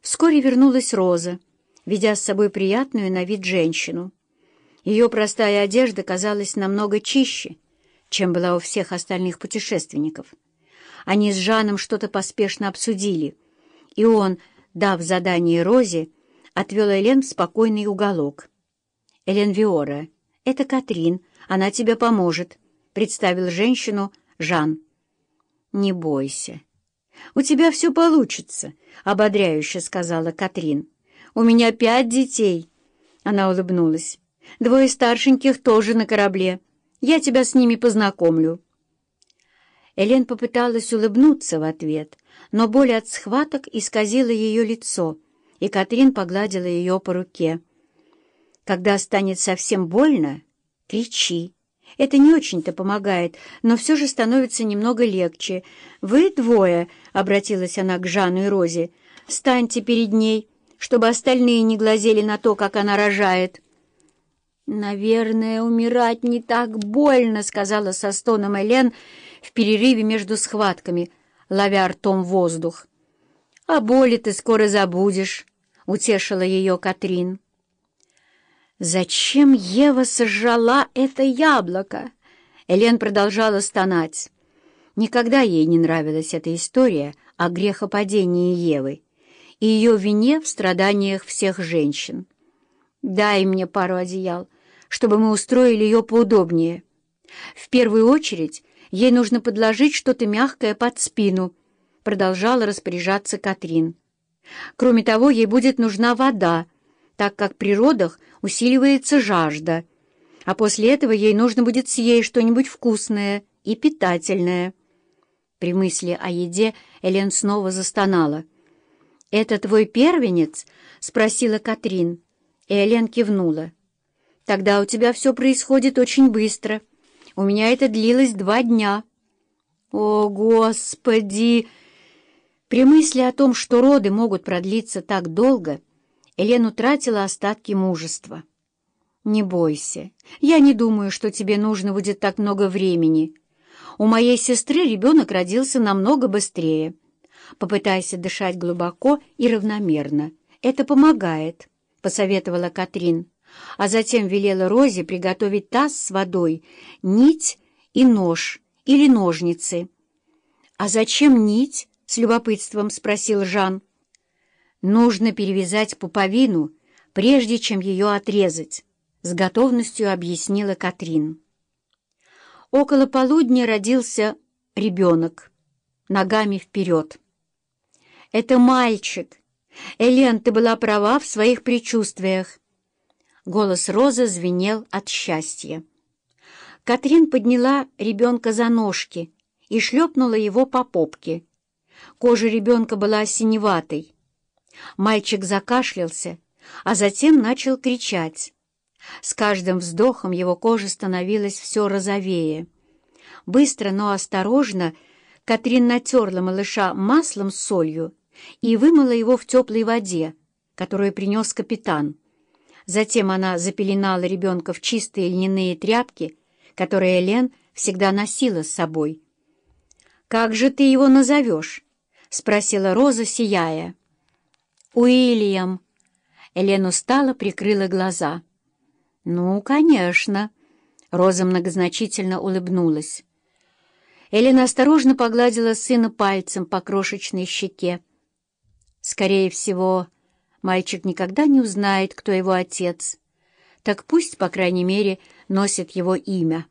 Вскоре вернулась Роза, ведя с собой приятную на вид женщину. Ее простая одежда казалась намного чище, чем была у всех остальных путешественников. Они с Жаном что-то поспешно обсудили, и он, дав задание Розе, отвел Элен в спокойный уголок. «Элен Виора, это Катрин, она тебе поможет», — представил женщину Жан. «Не бойся. У тебя все получится», — ободряюще сказала Катрин. «У меня пять детей». Она улыбнулась. «Двое старшеньких тоже на корабле. Я тебя с ними познакомлю». Элен попыталась улыбнуться в ответ, но боль от схваток исказила ее лицо, и Катрин погладила ее по руке. «Когда станет совсем больно, кричи. Это не очень-то помогает, но все же становится немного легче. Вы двое, — обратилась она к Жанну и Розе, — станьте перед ней, чтобы остальные не глазели на то, как она рожает. «Наверное, умирать не так больно», — сказала со стоном Элен в перерыве между схватками, ловя ртом воздух. «О боли ты скоро забудешь», — утешила ее Катрин. «Зачем Ева сожрала это яблоко?» Элен продолжала стонать. Никогда ей не нравилась эта история о грехопадении Евы и ее вине в страданиях всех женщин. «Дай мне пару одеял, чтобы мы устроили ее поудобнее. В первую очередь ей нужно подложить что-то мягкое под спину», продолжала распоряжаться Катрин. «Кроме того, ей будет нужна вода, так как при родах усиливается жажда, а после этого ей нужно будет съесть что-нибудь вкусное и питательное. При мысли о еде Элен снова застонала. «Это твой первенец?» — спросила Катрин. И Элен кивнула. «Тогда у тебя все происходит очень быстро. У меня это длилось два дня». «О, Господи!» При мысли о том, что роды могут продлиться так долго, Элен утратила остатки мужества. «Не бойся. Я не думаю, что тебе нужно будет так много времени. У моей сестры ребенок родился намного быстрее. Попытайся дышать глубоко и равномерно. Это помогает», — посоветовала Катрин, а затем велела Розе приготовить таз с водой, нить и нож или ножницы. «А зачем нить?» — с любопытством спросил Жан. Нужно перевязать пуповину, прежде чем ее отрезать, — с готовностью объяснила Катрин. Около полудня родился ребенок, ногами вперед. «Это мальчик! Элен, ты была права в своих предчувствиях!» Голос Розы звенел от счастья. Катрин подняла ребенка за ножки и шлепнула его по попке. Кожа ребенка была синеватой, Мальчик закашлялся, а затем начал кричать. С каждым вздохом его кожа становилась все розовее. Быстро, но осторожно Катрин натерла малыша маслом с солью и вымыла его в теплой воде, которую принес капитан. Затем она запеленала ребенка в чистые льняные тряпки, которые Элен всегда носила с собой. «Как же ты его назовешь?» — спросила Роза, сияя. «Уильям!» Элен устало прикрыла глаза. «Ну, конечно!» Роза многозначительно улыбнулась. Элена осторожно погладила сына пальцем по крошечной щеке. Скорее всего, мальчик никогда не узнает, кто его отец. Так пусть, по крайней мере, носит его имя.